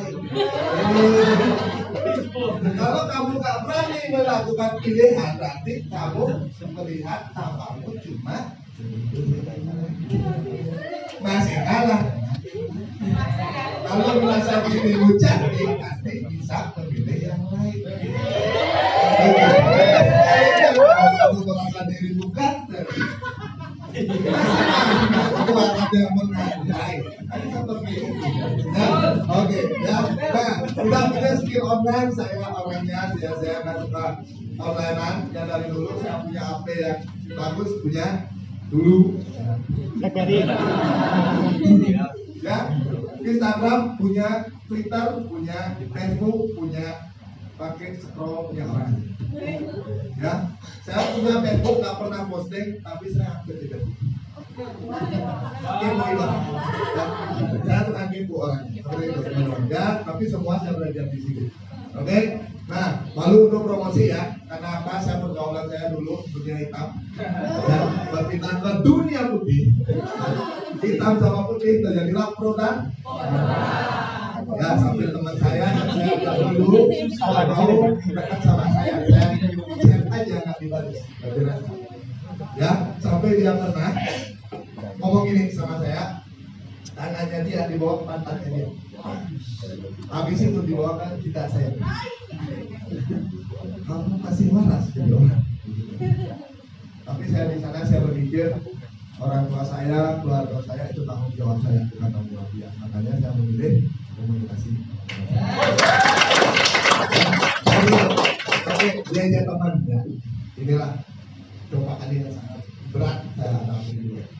Speaker 2: Kalau kamu nggak berani melakukan pilihan, berarti kamu melihat tapamu cuma masih kalah. Kalau merasa dirimu cantik, pasti bisa memilih yang lain. Kalau merasa dirimu ganteng, aku ada yang menghargai. Kan seperti itu. Ya, oke, ya. Udah punya skill online, saya orangnya, saya saya nggak suka onlinean. Yang dari dulu saya punya HP yang bagus, punya dulu. Ya, Instagram punya, Twitter punya, Facebook punya, pakai scroll punya orang. Ya, saya punya Facebook nggak pernah posting, tapi saya hampir tidak. Orang. Tapi semua saya belajar di sini. Oke, nah malu untuk promosi ya. Karena apa? Saya pergaulan saya dulu dunia hitam. Ya, berpindah ke dunia putih. Hitam sama putih terjadilah pro dan ya sambil teman saya saya dulu kalau mau dekat sama saya saya chat aja nggak dibalas ya sampai dia pernah ngomong gini sama saya. Tangannya dia di bawah pantatnya dia. Habis itu dibawa ke kita saya. Kamu masih waras jadi tapi saya di sana saya berpikir orang tua saya keluarga saya itu tanggung jawab saya bukan tanggung jawab dia. Makanya saya memilih komunikasi. Oke dia aja teman ya. Inilah cobaan yang sangat berat saya hadapi dulu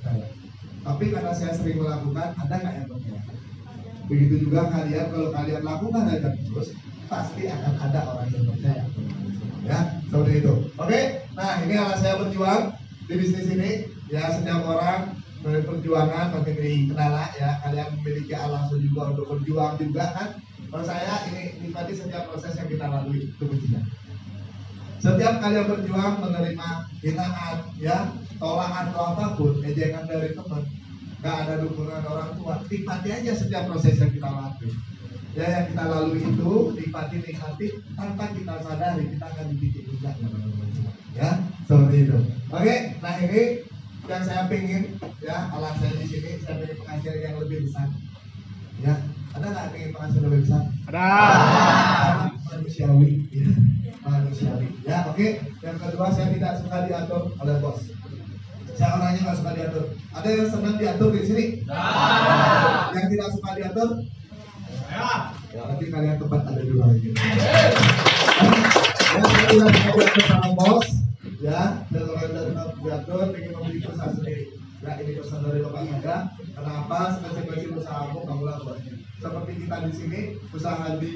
Speaker 2: tapi karena saya sering melakukan ada nggak yang percaya begitu juga kalian kalau kalian lakukan aja terus pasti akan ada orang yang percaya. Ya seperti itu. Oke? Nah ini alat saya berjuang di bisnis ini. Ya setiap orang dari perjuangan pasti kendala ya. Kalian memiliki alasan juga untuk berjuang juga kan? Kalau saya ini nikmati setiap proses yang kita lalui itu kuncinya. Setiap kalian berjuang menerima hinaan ya tolakan atau apa pun ejekan dari teman. Nggak ada dukungan orang tua. Nikmati aja setiap proses yang kita lalui. Ya yang kita lalui itu nikmati nikmati tanpa kita sadari kita akan dibikin juga ya seperti itu. Oke nah ini yang saya pingin ya alat saya di sini saya pengen pengajar yang lebih besar. Ya ada nggak pengen pengajar lebih besar?
Speaker 3: Ada.
Speaker 2: manusiawi ya. Manusiawi ya oke. Yang kedua saya tidak suka diatur oleh bos saya orangnya nggak suka diatur? Ada yang senang diatur di sini? Yang tidak suka diatur? Ya nanti kalian tempat ada dua lagi ya saya tidak suka diatur sama bos? Ya dan orang yang tidak diatur ingin membeli perusahaan sendiri. Ya ini pesan dari bapak saya kenapa? Konsekuensi usahamu kamu lakukan seperti kita di sini usaha di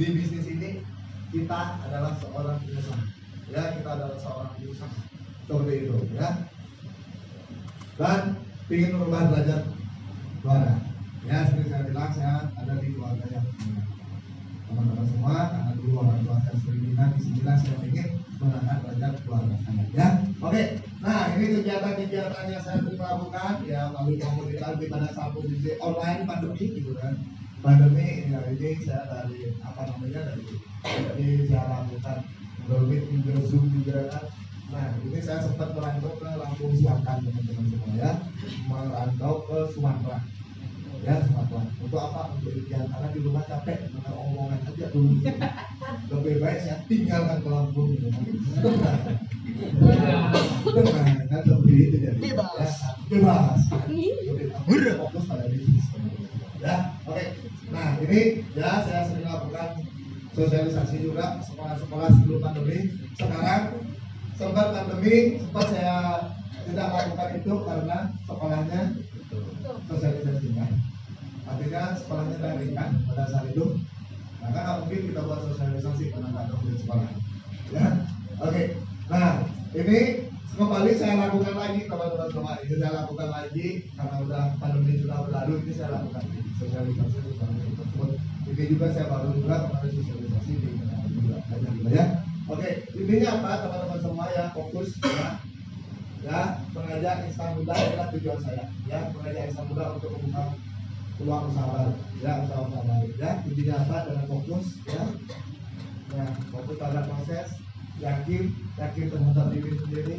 Speaker 2: di bisnis ini kita adalah seorang pengusaha. Ya kita adalah seorang pengusaha. Seperti itu ya dan ingin merubah derajat keluarga ya seperti saya bilang saya ada di keluarga yang teman-teman semua karena dulu orang tua saya sering bilang sinilah saya ingin mengangkat derajat keluarga saya ya. Oke nah ini kegiatan-kegiatan yang saya lakukan ya melalui komunitas di pada saat kondisi online pandemi gitu kan. Pandemi ya ini saya dari apa namanya dari jadi saya lakukan. Melalui video zoom juga kan nah ini saya sempat merantau ke Lampung Selatan teman-teman semua ya. Merantau ke Sumatera. Ya Sumatera. Untuk apa? Untuk ujian karena di rumah capek dengan omongan aja dulu. Lebih baik saya tinggalkan ke Lampung gitu Tenang, kan seperti itu jadi. Bebas. Bebas. Jadi, fokus pada bisnis ya oke. Nah ini ya saya sering lakukan sosialisasi juga sekolah-sekolah sebelum pandemi. Sekarang sempat pandemi sempat saya tidak lakukan itu karena sekolahnya sosialisasinya. Artinya sekolahnya daring kan pada saat itu. Maka nggak mungkin kita buat sosialisasi karena nggak ada di sekolah. Ya oke. Nah ini kembali saya lakukan lagi teman-teman semua. Ini saya lakukan lagi karena udah pandemi sudah berlalu ini saya lakukan sosialisasi tersebut. Ini juga saya baru juga kemarin sosialisasi di juga ya oke intinya apa teman-teman semua ya? Fokus ya. Ya mengajak insan muda adalah tujuan saya. Ya mengajak insan muda untuk membuka peluang usaha baru. Ya usaha usaha baru. Ya intinya apa? Dengan fokus ya. Ya fokus pada proses. Yakin yakin terhadap diri sendiri.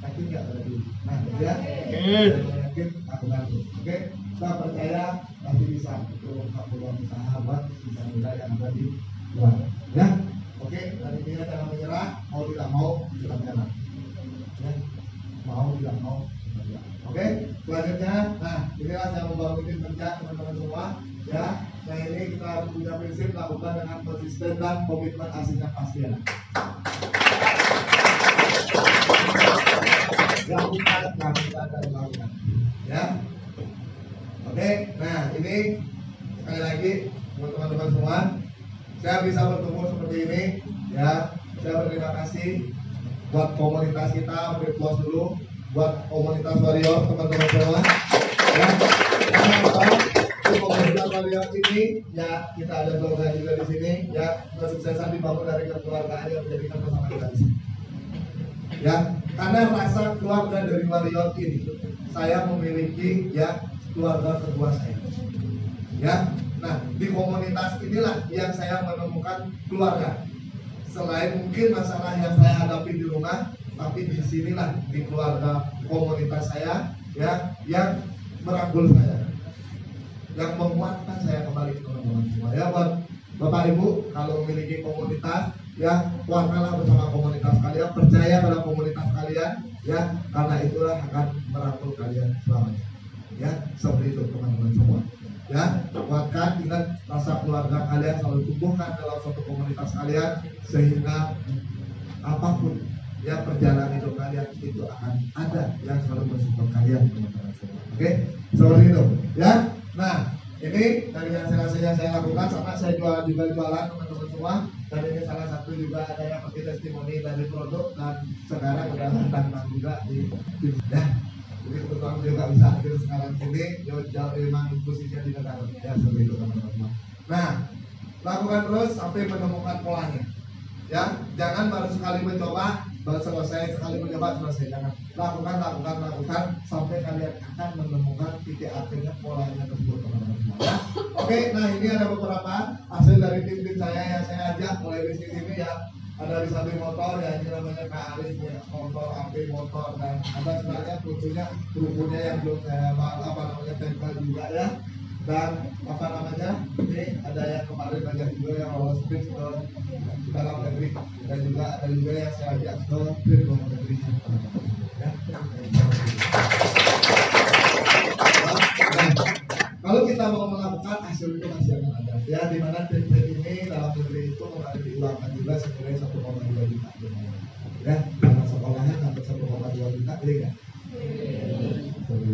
Speaker 2: Yakin nggak pada diri. Nah ya yakin. Lakukan itu oke kita percaya pasti bisa untuk membuka peluang usaha buat insan muda yang ada di luar. Ya oke dan intinya jangan menyerah, mau tidak mau kita jalan. Ya, mau tidak mau kita jalan. Oke, selanjutnya, nah inilah saya membangun kerja teman-teman semua. Ya, nah ini kita punya prinsip lakukan dengan konsisten dan komitmen aslinya pastian. Lakukan, lakukan, dan lakukan. Ya, Oke, nah ini sekali lagi buat teman-teman semua, saya bisa bertemu seperti ini, ya. Saya berterima kasih buat komunitas kita, beri dulu, buat komunitas warrior teman-teman semua, ya. Di komunitas warrior ini, ya kita ada slogan juga di sini, ya kesuksesan dibangun dari kekeluargaan yang menjadikan bersama kita di sini ya karena rasa keluarga dari warrior ini saya memiliki ya keluarga kedua saya ya nah di komunitas inilah yang saya menemukan keluarga selain mungkin masalah yang saya hadapi di rumah tapi di sinilah di keluarga komunitas saya ya yang merangkul saya. Yang menguatkan saya kembali teman-teman semua. Ya buat Bapak Ibu kalau memiliki komunitas ya kuatkanlah bersama komunitas kalian percaya pada komunitas kalian ya karena itulah akan merangkul kalian selamanya. Ya seperti itu teman-teman semua ya kuatkan ingat rasa keluarga kalian selalu tumbuhkan dalam suatu komunitas kalian sehingga apa pun ya perjalanan hidup kalian itu akan ada yang selalu mensupport kalian teman-teman semua. Oke? Seperti itu ya? Nah ini dari yang saya yang saya lakukan sama saya jual juga jualan teman-teman semua. Dan ini salah satu juga ada yang pakai testimoni dari produk dan sekarang udah tantang juga di di ya jadi kebetulan juga bisa hadir sekarang sini jauh jauh memang posisinya di negara ya seperti itu teman-teman. Nah lakukan terus sampai menemukan polanya. Ya jangan baru sekali mencoba baru selesai sekali mencoba selesai. Jangan. Lakukan lakukan lakukan sampai kalian akan menemukan titik akhirnya polanya tersebut teman-teman. Ya. oke nah ini ada beberapa hasil dari tim-tim saya yang saya ajak mulai di sini ya ada di samping motor ya ini namanya Kak Arif ya motor AP motor. Dan ada sebenarnya tentunya rukunnya yang belum saya apa namanya tempel juga ya. Dan apa namanya ini ada yang kemarin banyak juga yang lolos sprint ke dalam negeri. Dan juga ada juga yang saya ajak ke sprint luar negeri. Ya. Nah, kalau kita mau melakukan hasil itu masih akan ada. Ya di mana tim dalam negeri itu ada juga senilai 1,2 juta ya. Karena sekolahnya dapat 1,2 juta? Seperti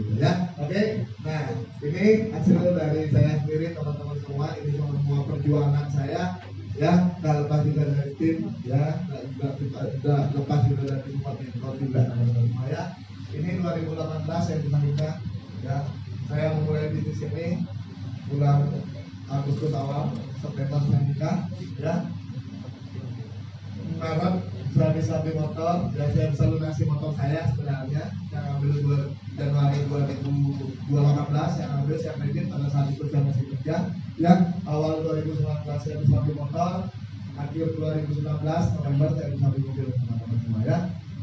Speaker 2: itu ya. Oke nah ini hasil dari saya sendiri teman-teman semua ini semua perjuangan saya ya. Nggak lepas juga dari tim ya. Nggak lepas juga dari support mentor juga teman-teman semua ya. Ini 2018 saya bisa nikah ya. Saya memulai bisnis ini bulan Agustus awal Saya nikah ya. Saya bisa beli motor dan saya bisa lunasi motor saya sebenarnya yang ambil dua Januari 2018 yang ambil saya kredit pada saat itu saya masih kerja yang awal 2019 saya bisa beli motor akhir 2019 November saya bisa beli mobil teman-teman semua ya.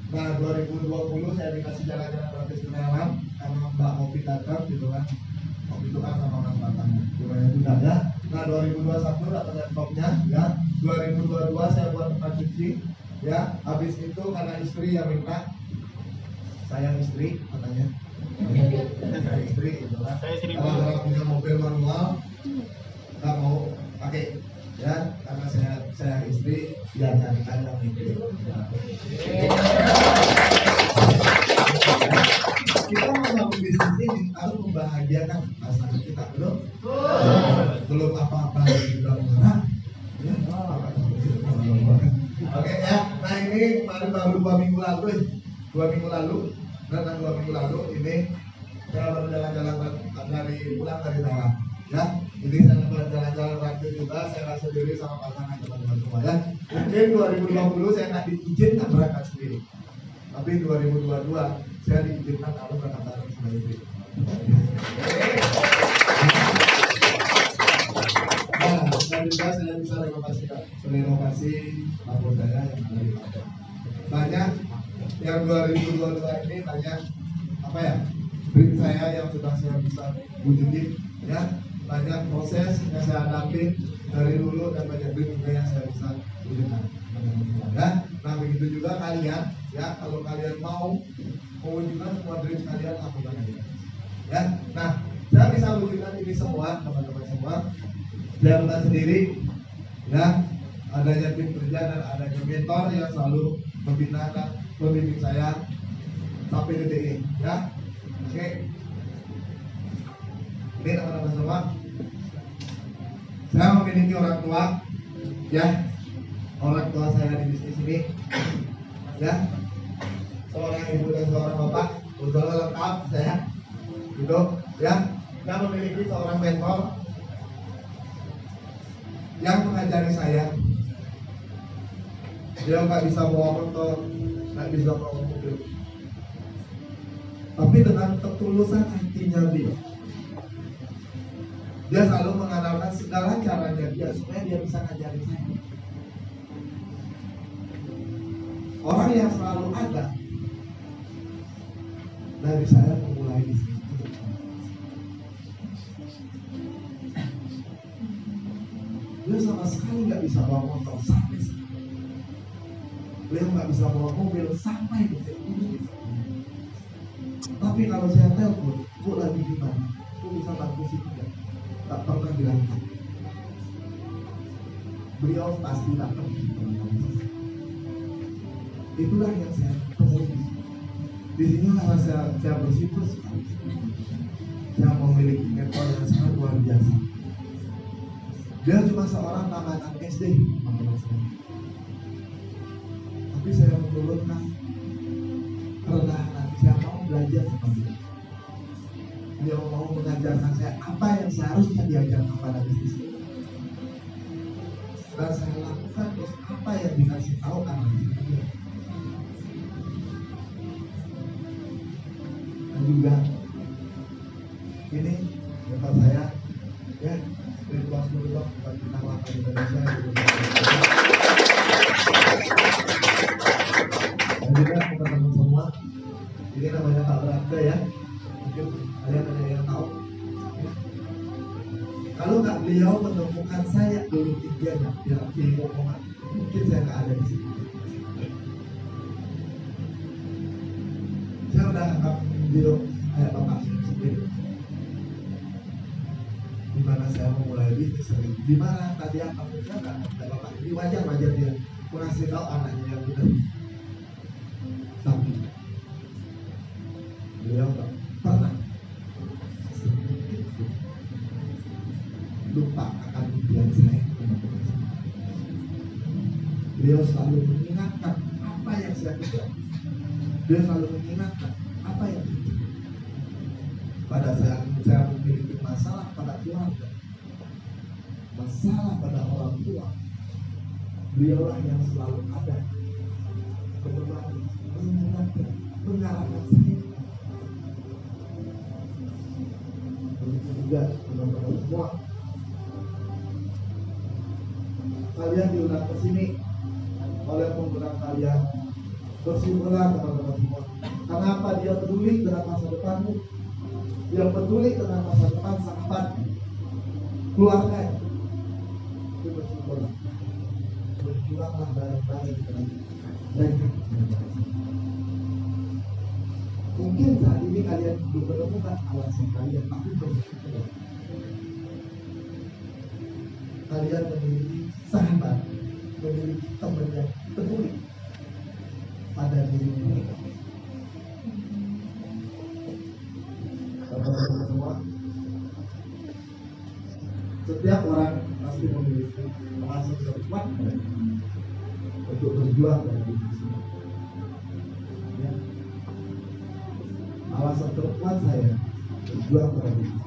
Speaker 2: Nah 2020 saya dikasih jalan-jalan gratis ke Thailand karena Mbak Opi datang gitu kan. Opi itu kan sama orang Batam rumahnya juga ya nah 2021 datang laptopnya ya. 2022 saya buat tempat cuci ya. Habis itu karena istri yang minta. Sayang istri katanya. Saya istri gitu kan. Kalau orang punya mobil manual nggak mau pakai ya. Karena saya saya istri ya carikan yang itu kita harus membahagiakan pasangan kita. Belum belum apa-apa sudah marah ya oke ya. Nah ini kemarin baru dua minggu lalu ya. dua minggu lalu dan dua minggu lalu ini saya baru jalan-jalan dari pulang dari Thailand. Ya ini saya baru jalan-jalan juga saya rasa sendiri sama pasangan teman-teman semua ya. Mungkin 2020 saya nggak diizinkan berangkat sendiri. Tapi 2022 saya diizinkan kalau berangkat bareng sama istri Nah, bisa saya yang. Banyak yang 2022 ini banyak apa ya saya yang sudah saya bisa ya. Banyak proses yang saya dari dulu dan banyak juga yang saya bisa berikan ya nah begitu juga kalian ya. Kalau kalian mau mewujudkan semua dream kalian lakukan aja ya nah saya bisa wujudkan ini semua teman-teman semua. Saya bukan sendiri ya. Adanya tim kerja dan adanya mentor yang selalu membina dan membimbing saya sampai detik ini ya. Oke. Ini teman-teman semua. Saya memiliki orang tua ya. Orang tua saya di bisnis ini ya. Seorang ibu dan seorang bapak udah lengkap saya gitu ya. Saya memiliki seorang mentor yang mengajari saya. Dia nggak bisa bawa motor nggak bisa bawa mobil tapi dengan ketulusan hatinya dia dia selalu mengandalkan segala caranya dia supaya dia bisa ngajarin saya. Orang yang selalu ada dari saya memulai di sini dia sama sekali nggak bisa bawa motor sampai sini beliau nggak bisa bawa mobil sampai detik ini tapi kalau saya telepon bu lagi di mana? Bisa sih tidak. Tak pernah bilang tak. beliau pasti datang itulah yang saya temui di sini saya, saya bersyukur sekali. Saya memiliki mentor yang sangat luar biasa dia cuma seorang tamanan SD tapi saya menurunkan kerendahan hati saya mau belajar sama dia. Dia mau mengajarkan saya. Apa yang seharusnya diajarkan pada bisnis dan saya lakukan mengasih tahu anaknya yang benar tapi beliau tak pernah lupa akan impian saya beliau selalu mengingatkan apa yang saya kerjakan beliau selalu mengingatkan apa yang kerjakan. pada saat saya memiliki masalah pada keluarga masalah pada orang tua beliaulah yang selalu ada. Menemani mengingatkan mengarahkan saya. Begitu juga teman-teman semua. Kalian diundang ke sini oleh pengundang kalian. Bersyukurlah teman-teman semua. Kenapa dia peduli dengan masa depanmu. Dia peduli dengan masa depan sahabat keluarga itu bersyukurlah berjuanglah bareng-bareng dengan mereka mungkin saat ini kalian belum menemukan alasan kalian tapi bersyukurlah kalian memiliki sahabat memiliki teman yang peduli pada diri mereka alasan terkuat untuk berjuang dalam ini. Ya. Alasan terkuat saya berjuang dalam ini.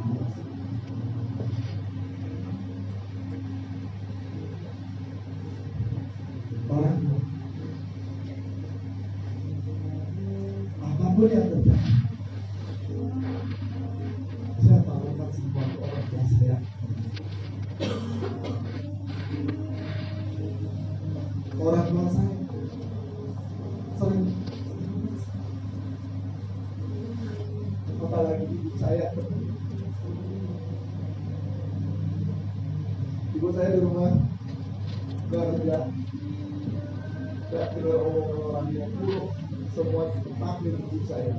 Speaker 2: Tetap milik ibu saya.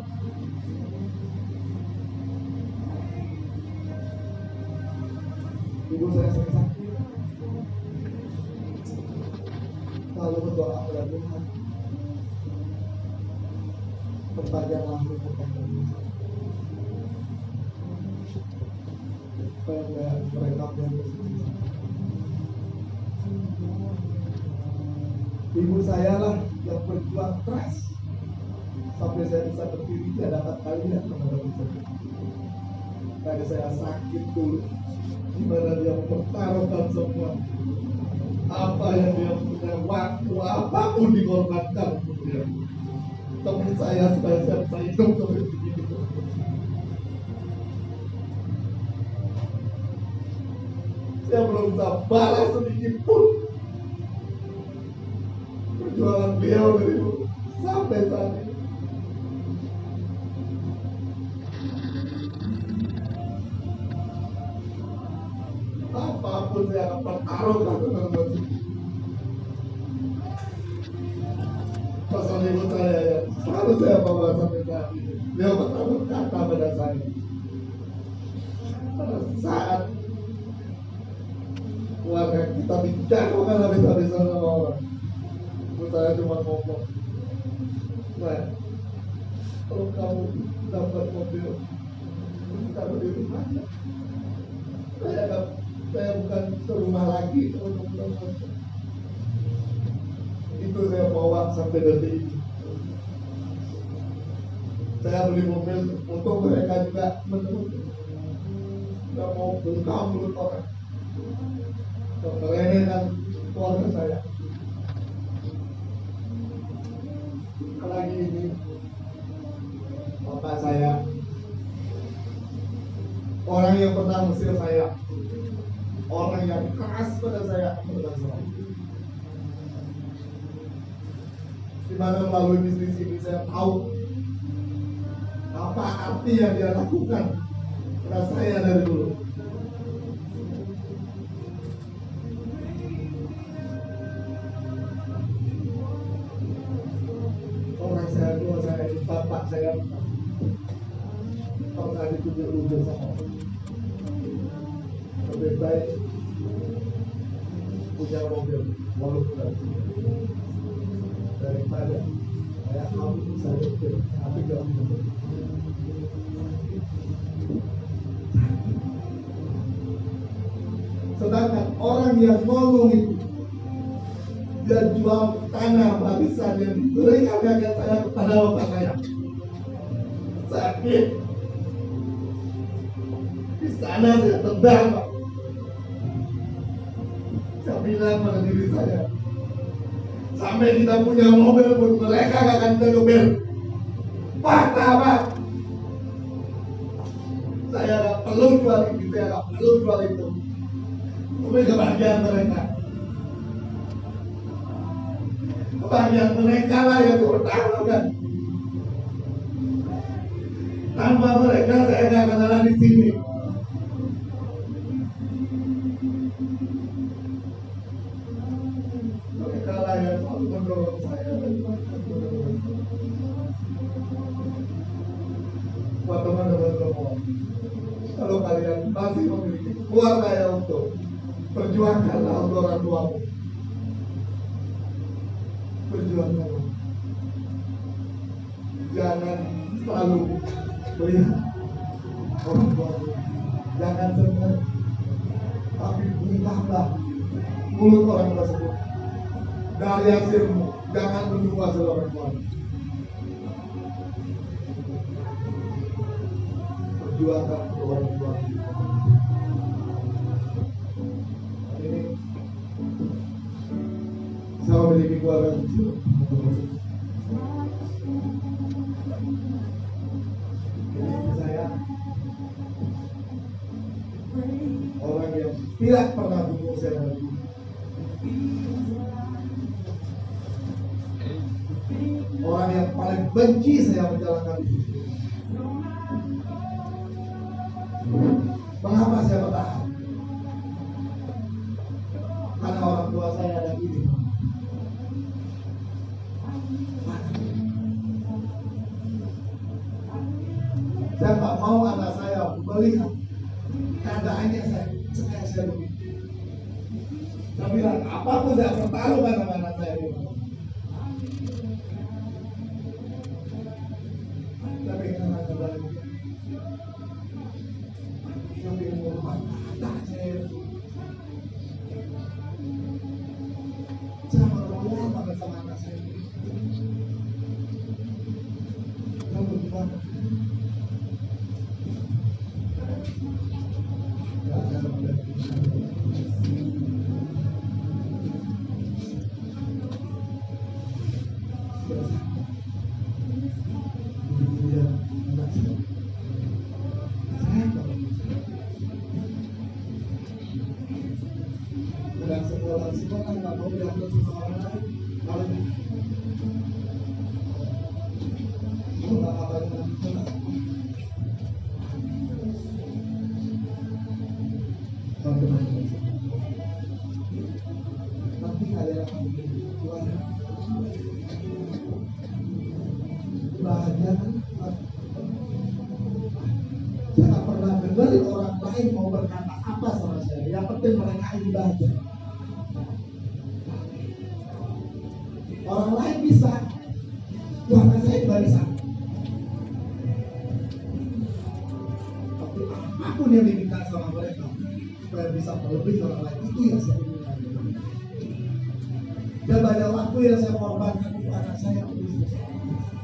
Speaker 2: Ibu saya sakit. Lalu berdoa kepada Tuhan. Perpanjanglah umur kami supaya mereka punya Ibu saya lah yang berjuang keras sampai saya bisa berdiri di hadapan kalian teman-teman saya. Karena saya sakit dulu, gimana dia mempertaruhkan semua apa yang dia punya waktu apa pun dikorbankan untuk dia. Teman saya supaya saya bisa hidup seperti ini. Saya belum bisa balas sedikit pun perjuangan beliau dari dulu sampai saat ini. Apa pun saya akan pertaruhkan teman-teman. Pesan ibu saya ya, selalu saya kalau kamu dapat mobil, taruh di rumahnya. Saya nggak, saya bukan serumah lagi teman-teman. Itu saya bawa sampai detik ini. Saya beli mobil untuk mereka juga menemukan. Nggak mau buka mulut orang. Kan keluarga saya. Apalagi ini bapak saya. Orang yang pernah mesir saya. Orang yang keras pada saya. Di mana melalui bisnis ini saya tahu apa arti yang dia lakukan pada saya dari dulu. Orang saya tua saya bapak saya pernah ditunjuk-tunjuk sama lebih baik punya mobil walaupun ada daripada saya kamu bisa nyetir tapi gak punya sedangkan orang yang ngomong itu dia jual tanah warisan yang diberikan kakek saya kepada bapak saya. Sakit di sana saya bilang pada diri saya. Sampai kita punya mobil pun mereka akan mobil fakta pak saya gak perlu jual ini saya gak perlu jual itu. Tapi kebahagiaan mereka. Kebahagiaan mereka lah yang diutamakan tanpa mereka saya gak akan ada di sini hasilmu jangan menunggu hasil orang. Tua perjuangkan orang tua. Ini saya memiliki keluarga kecil orang yang tidak pernah dukung saya lagi Orang yang paling benci saya menjalankan itu. Mengapa saya bertahan? Karena orang tua saya ada ini. Saya tak mau anak saya melihat melebihi orang lain, itu yang saya inginkan. Dan banyak waktu yang saya korbankan untuk anak saya untuk saya.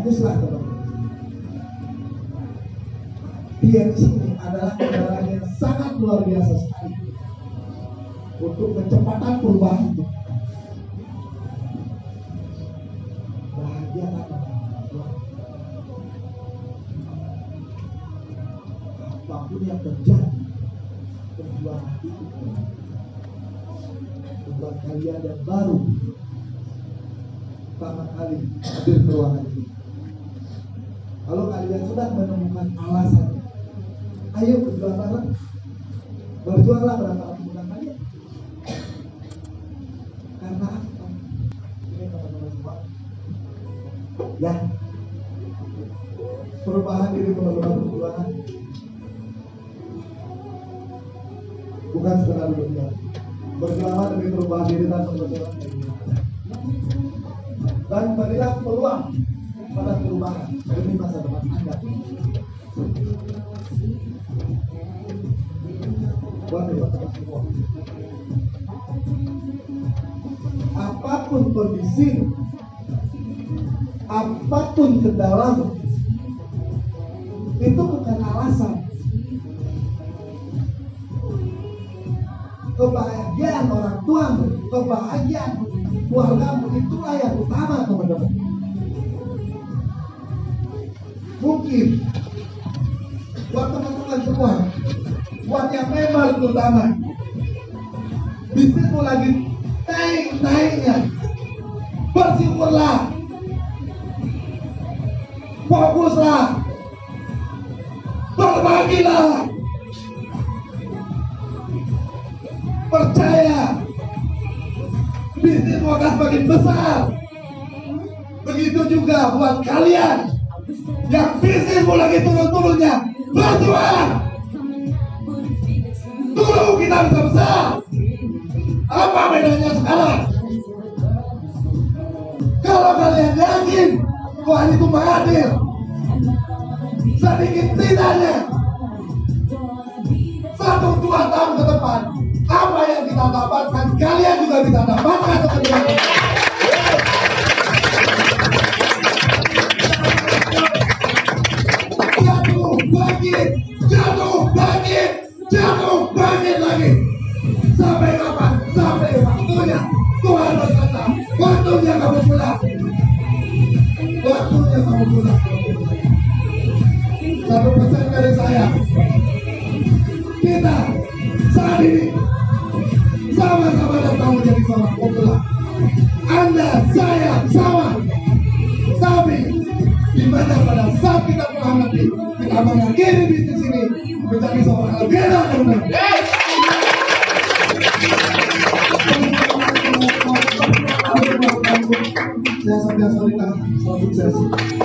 Speaker 2: Fokuslah teman-teman. Dia di sini adalah kendaraan yang sangat luar biasa sekali untuk kecepatan perubahan hidup. Bahagia apa? Apa pun yang terjadi, perjuangan itu membuat kalian yang baru pertama kali hadir ke ruangan ini. Kalau kalian sudah menemukan alasan, ayo berjuang bareng. Berjuanglah berapa kemudian kalian. Karena apa? Ini teman-teman semua. Ya. Perubahan diri teman-teman. Bukan sekedar berjuang. Berjuanglah demi perubahan diri dan berjuang dan berilah peluang pada perubahan demi masa depan Anda. Apa pun kondisi, apa pun kendalamu, itu bukan alasan. Kebahagiaan orang tuamu, kebahagiaan keluargamu itulah yang utama teman-teman. Mungkin buat teman-teman semua, buat yang memang terutama, bisnismu lagi naik-naiknya, bersyukurlah, fokuslah, berbagilah, percaya. Bisnis akan makin besar. Begitu juga buat kalian yang bisnismu lagi turun-turunnya, berjuang. Dulu kita bisa besar. Apa bedanya sekarang? Kalau kalian yakin Tuhan itu hadir, sedikit tidaknya satu dua tahun ke depan apa yang kita dapatkan kalian juga bisa dapatkan sebenarnya jatuh jatuh bangkit lagi. Sampai kapan? Sampai waktunya Tuhan berkata waktunya kamu pulang. Waktunya kamu pulang. Satu kita saat ini sama-sama datang menjadi seorang pemula. Anda, saya, sama. Tapi di mana pada saat kita menghadapi, kita mengakhiri bisnis menjadi seorang legenda teman Saya sampai solita, selamat sukses.